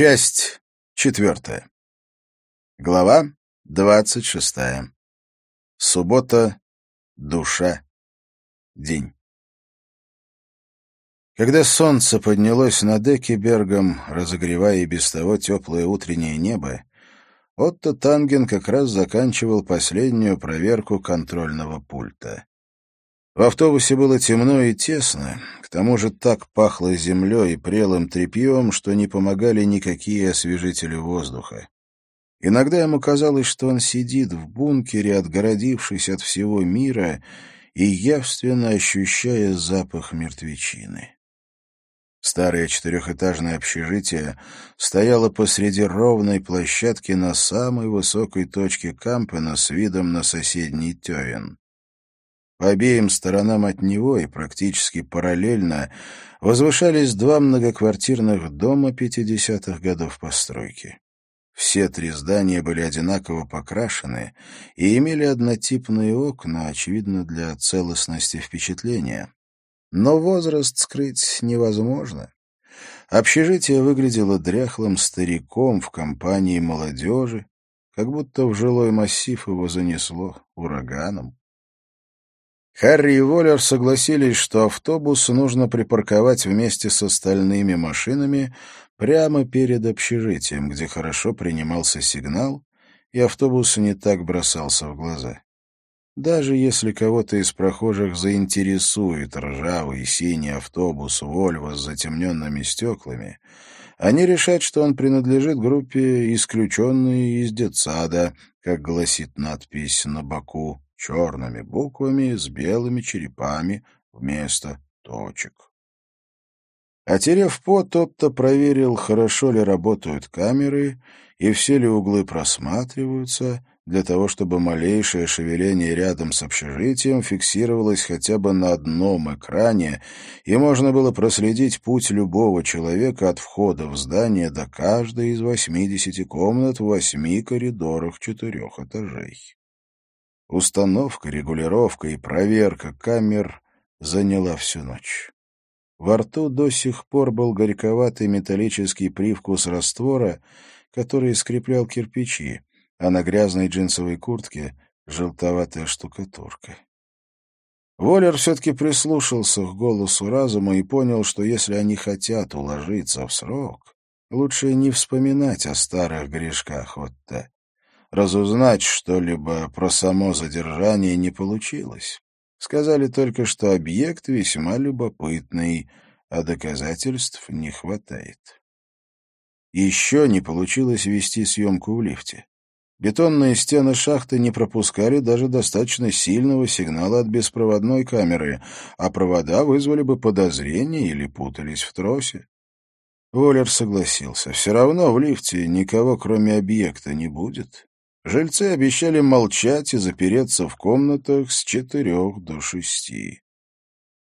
Часть четвертая. Глава двадцать шестая. Суббота. Душа. День. Когда солнце поднялось над Экибергом, разогревая и без того теплое утреннее небо, Отто Танген как раз заканчивал последнюю проверку контрольного пульта. В автобусе было темно и тесно, к тому же так пахло землей и прелым тряпьем, что не помогали никакие освежители воздуха. Иногда ему казалось, что он сидит в бункере, отгородившись от всего мира и явственно ощущая запах мертвечины. Старое четырехэтажное общежитие стояло посреди ровной площадки на самой высокой точке Кампена с видом на соседний Тёвен. По обеим сторонам от него и практически параллельно возвышались два многоквартирных дома 50-х годов постройки. Все три здания были одинаково покрашены и имели однотипные окна, очевидно, для целостности впечатления. Но возраст скрыть невозможно. Общежитие выглядело дряхлым стариком в компании молодежи, как будто в жилой массив его занесло ураганом. Харри и Воллер согласились, что автобус нужно припарковать вместе с остальными машинами прямо перед общежитием, где хорошо принимался сигнал, и автобус не так бросался в глаза. Даже если кого-то из прохожих заинтересует ржавый синий автобус «Вольво» с затемненными стеклами, они решат, что он принадлежит группе «Исключенные из детсада», как гласит надпись на боку черными буквами с белыми черепами вместо точек. Отерев пот, тот-то проверил, хорошо ли работают камеры и все ли углы просматриваются, для того, чтобы малейшее шевеление рядом с общежитием фиксировалось хотя бы на одном экране, и можно было проследить путь любого человека от входа в здание до каждой из восьмидесяти комнат в восьми коридорах четырех этажей. Установка, регулировка и проверка камер заняла всю ночь. Во рту до сих пор был горьковатый металлический привкус раствора, который скреплял кирпичи, а на грязной джинсовой куртке — желтоватая штукатурка. Воллер все-таки прислушался к голосу разума и понял, что если они хотят уложиться в срок, лучше не вспоминать о старых грешках Отто разузнать что-либо про само задержание не получилось. Сказали только, что объект весьма любопытный, а доказательств не хватает. Еще не получилось вести съемку в лифте. Бетонные стены шахты не пропускали даже достаточно сильного сигнала от беспроводной камеры, а провода вызвали бы подозрения или путались в тросе. Воллер согласился. Все равно в лифте никого, кроме объекта, не будет. Жильцы обещали молчать и запереться в комнатах с четырех до шести.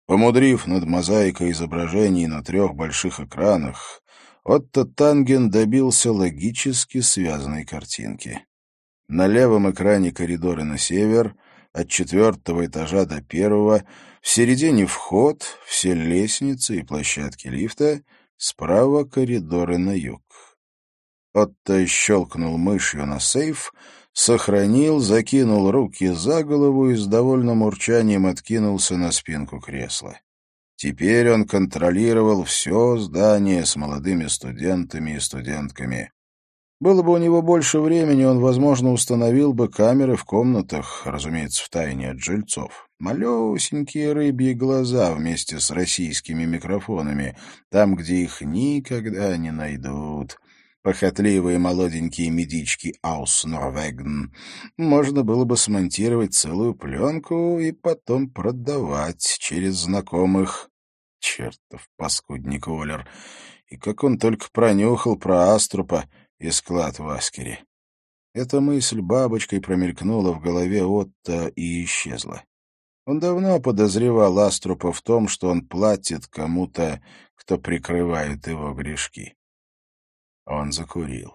Помудрив над мозаикой изображений на трех больших экранах, Отто Танген добился логически связанной картинки. На левом экране коридоры на север, от четвертого этажа до первого, в середине вход, все лестницы и площадки лифта, справа коридоры на юг. Отто щелкнул мышью на сейф, сохранил, закинул руки за голову и с довольным урчанием откинулся на спинку кресла. Теперь он контролировал все здание с молодыми студентами и студентками. Было бы у него больше времени, он, возможно, установил бы камеры в комнатах, разумеется, в тайне от жильцов. Малюсенькие рыбьи глаза вместе с российскими микрофонами, там, где их никогда не найдут похотливые молоденькие медички Аус Норвеген, можно было бы смонтировать целую пленку и потом продавать через знакомых. Чертов паскудник Олер! И как он только пронюхал про Аструпа и склад в Аскере. Эта мысль бабочкой промелькнула в голове Отто и исчезла. Он давно подозревал Аструпа в том, что он платит кому-то, кто прикрывает его грешки. Он закурил.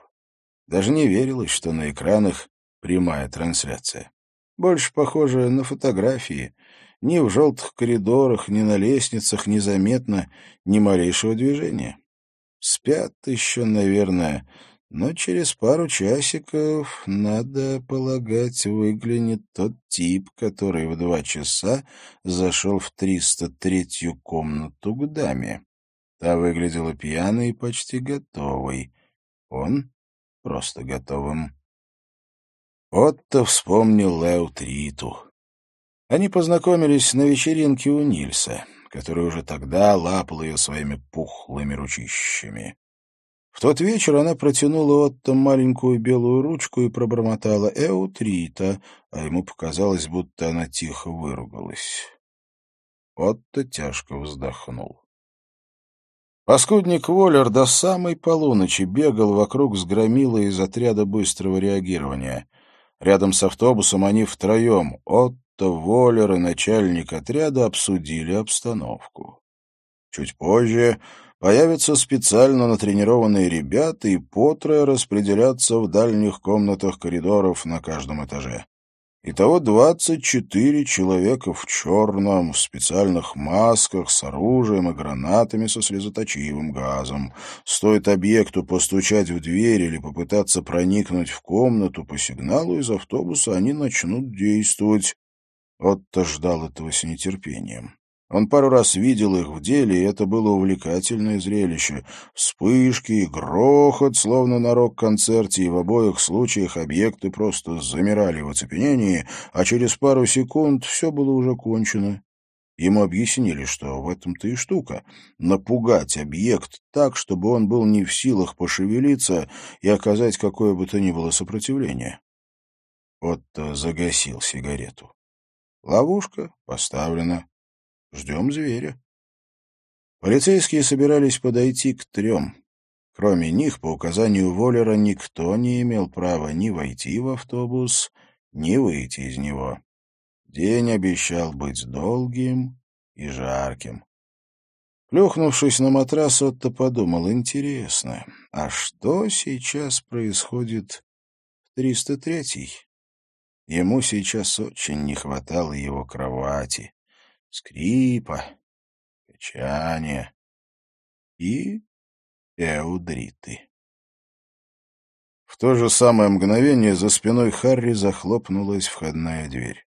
Даже не верилось, что на экранах прямая трансляция. Больше похоже на фотографии. Ни в желтых коридорах, ни на лестницах незаметно ни малейшего движения. Спят еще, наверное, но через пару часиков, надо полагать, выглянет тот тип, который в два часа зашел в 303-ю комнату к даме. Та выглядела пьяной и почти готовой. Он просто готовым. Отто вспомнил Леутриту. Они познакомились на вечеринке у Нильса, который уже тогда лапал ее своими пухлыми ручищами. В тот вечер она протянула Отто маленькую белую ручку и пробормотала «Эутрита», а ему показалось, будто она тихо выругалась. Отто тяжко вздохнул. Паскудник Воллер до самой полуночи бегал вокруг с громилой из отряда быстрого реагирования. Рядом с автобусом они втроем, Отто, Воллер и начальник отряда, обсудили обстановку. Чуть позже появятся специально натренированные ребята и потрое распределятся в дальних комнатах коридоров на каждом этаже. Итого двадцать четыре человека в черном, в специальных масках, с оружием и гранатами со слезоточивым газом. Стоит объекту постучать в дверь или попытаться проникнуть в комнату по сигналу из автобуса, они начнут действовать. Отто ждал этого с нетерпением. Он пару раз видел их в деле, и это было увлекательное зрелище. Вспышки и грохот, словно на рок-концерте, и в обоих случаях объекты просто замирали в оцепенении, а через пару секунд все было уже кончено. Ему объяснили, что в этом-то и штука — напугать объект так, чтобы он был не в силах пошевелиться и оказать какое бы то ни было сопротивление. Отто загасил сигарету. Ловушка поставлена. Ждем зверя. Полицейские собирались подойти к трем. Кроме них, по указанию Воллера, никто не имел права ни войти в автобус, ни выйти из него. День обещал быть долгим и жарким. Плюхнувшись на матрас, Отто подумал, интересно, а что сейчас происходит в 303-й? Ему сейчас очень не хватало его кровати скрипа, качания и эудриты. В то же самое мгновение за спиной Харри захлопнулась входная дверь.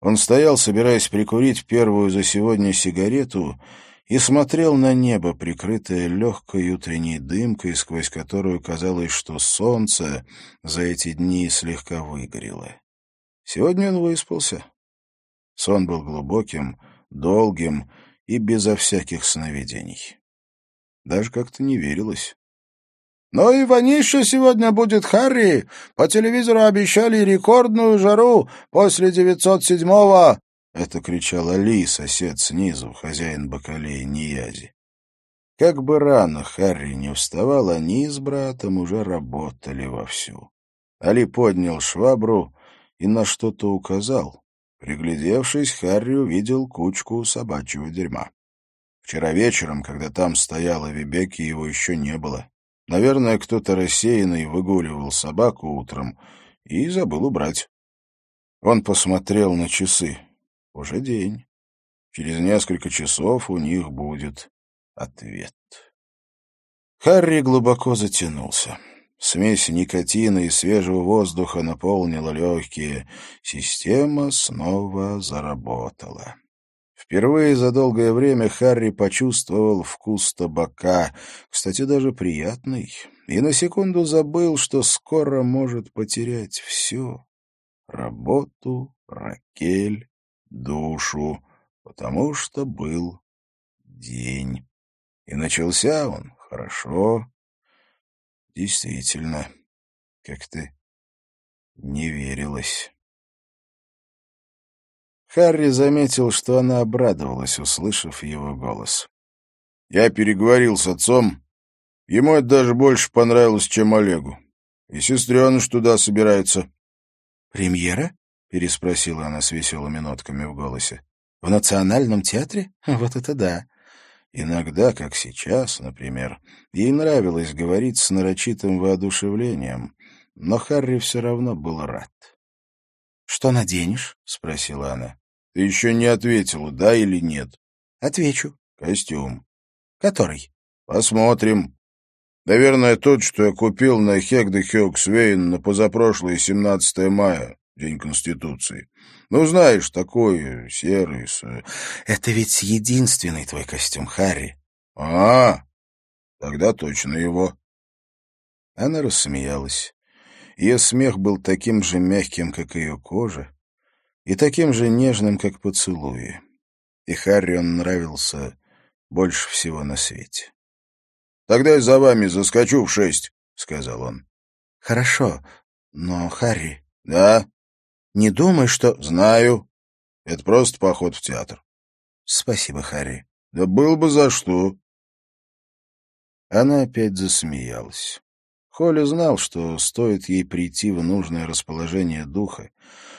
Он стоял, собираясь прикурить первую за сегодня сигарету, и смотрел на небо, прикрытое легкой утренней дымкой, сквозь которую казалось, что солнце за эти дни слегка выгорело. Сегодня он выспался. Сон был глубоким, долгим и безо всяких сновидений. Даже как-то не верилось. «Ну и вонища сегодня будет, Харри! По телевизору обещали рекордную жару после девятьсот седьмого!» Это кричал Али, сосед снизу, хозяин бакалеи Ниязи. Как бы рано Харри не вставал, они с братом уже работали вовсю. Али поднял швабру и на что-то указал. Приглядевшись, Харри увидел кучку собачьего дерьма. Вчера вечером, когда там стояла Вибеки, его еще не было. Наверное, кто-то рассеянный выгуливал собаку утром и забыл убрать. Он посмотрел на часы. Уже день. Через несколько часов у них будет ответ. Харри глубоко затянулся. Смесь никотина и свежего воздуха наполнила легкие. Система снова заработала. Впервые за долгое время Харри почувствовал вкус табака, кстати, даже приятный, и на секунду забыл, что скоро может потерять все — работу, Ракель, душу, потому что был день. И начался он хорошо, Действительно, как-то не верилось. Харри заметил, что она обрадовалась, услышав его голос. «Я переговорил с отцом. Ему это даже больше понравилось, чем Олегу. И сестреныш туда собирается». «Премьера?» — переспросила она с веселыми нотками в голосе. «В Национальном театре? Вот это да! Иногда, как сейчас, например, ей нравилось говорить с нарочитым воодушевлением, но Харри все равно был рад. — Что наденешь? — спросила она. — Ты еще не ответила, да или нет? — Отвечу. — Костюм. — Который? — Посмотрим. Наверное, тот, что я купил на Хегде Хёксвейн на позапрошлое 17 мая, День Конституции. Ну, знаешь, такой серый. С... Это ведь единственный твой костюм, Харри. А, тогда точно его. Она рассмеялась. Ее смех был таким же мягким, как ее кожа, и таким же нежным, как поцелуи. И Харри он нравился больше всего на свете. — Тогда я за вами заскочу в шесть, — сказал он. — Хорошо, но, Харри... — Да? — Не думай, что... — Знаю. Это просто поход в театр. — Спасибо, Харри. — Да был бы за что. Она опять засмеялась. Холли знал, что стоит ей прийти в нужное расположение духа,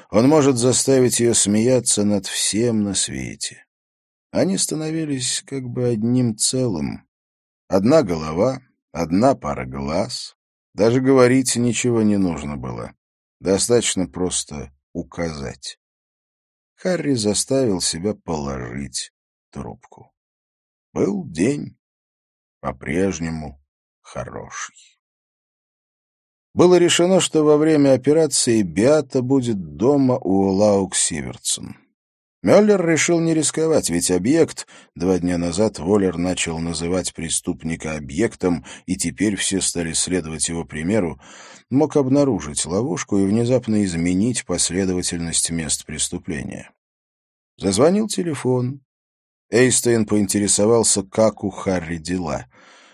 он может заставить ее смеяться над всем на свете. Они становились как бы одним целым, Одна голова, одна пара глаз. Даже говорить ничего не нужно было. Достаточно просто указать. Харри заставил себя положить трубку. Был день по-прежнему хороший. Было решено, что во время операции Биата будет дома у Лаук Сиверсон. Мюллер решил не рисковать, ведь объект... Два дня назад Воллер начал называть преступника объектом, и теперь все стали следовать его примеру, мог обнаружить ловушку и внезапно изменить последовательность мест преступления. Зазвонил телефон. Эйстейн поинтересовался, как у Харри дела.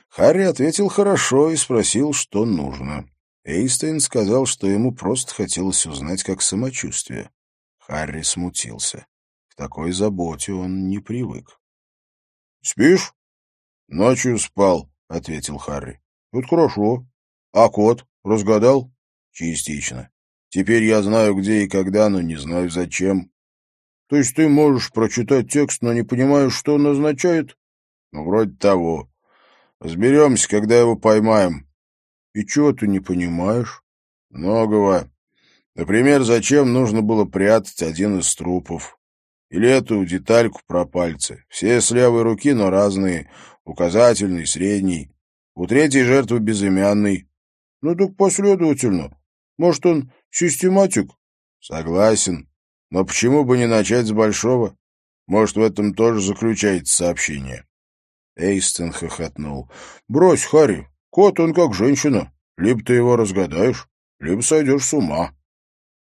Харри ответил хорошо и спросил, что нужно. Эйстейн сказал, что ему просто хотелось узнать, как самочувствие. Харри смутился такой заботе он не привык. — Спишь? — Ночью спал, — ответил Харри. — Это хорошо. А кот разгадал? — Частично. Теперь я знаю, где и когда, но не знаю, зачем. — То есть ты можешь прочитать текст, но не понимаешь, что он означает? — Ну, вроде того. Разберемся, когда его поймаем. — И чего ты не понимаешь? — Многого. Например, зачем нужно было прятать один из трупов? Или эту детальку про пальцы. Все с левой руки, но разные. Указательный, средний. У третьей жертвы безымянный. Ну так последовательно. Может, он систематик? Согласен. Но почему бы не начать с большого? Может, в этом тоже заключается сообщение. Эйстон хохотнул. «Брось, Харри, кот он как женщина. Либо ты его разгадаешь, либо сойдешь с ума».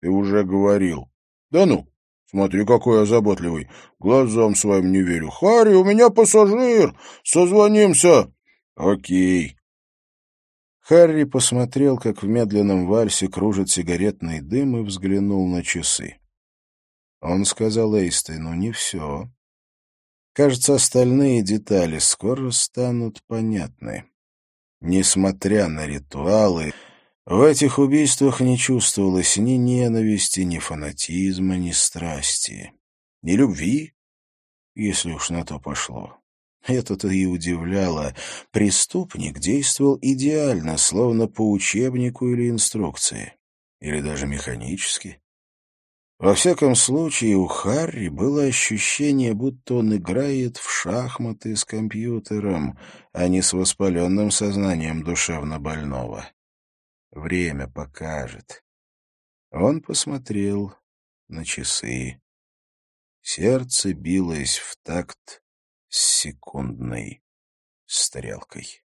«Ты уже говорил». «Да ну, Смотри, какой я заботливый. Глазам своим не верю. Харри, у меня пассажир. Созвонимся. Окей. Харри посмотрел, как в медленном вальсе кружит сигаретный дым, и взглянул на часы. Он сказал Эйстейну не все. Кажется, остальные детали скоро станут понятны. Несмотря на ритуалы, в этих убийствах не чувствовалось ни ненависти, ни фанатизма, ни страсти, ни любви, если уж на то пошло. Это-то и удивляло. Преступник действовал идеально, словно по учебнику или инструкции, или даже механически. Во всяком случае, у Харри было ощущение, будто он играет в шахматы с компьютером, а не с воспаленным сознанием душевно больного. Время покажет. Он посмотрел на часы. Сердце билось в такт с секундной стрелкой.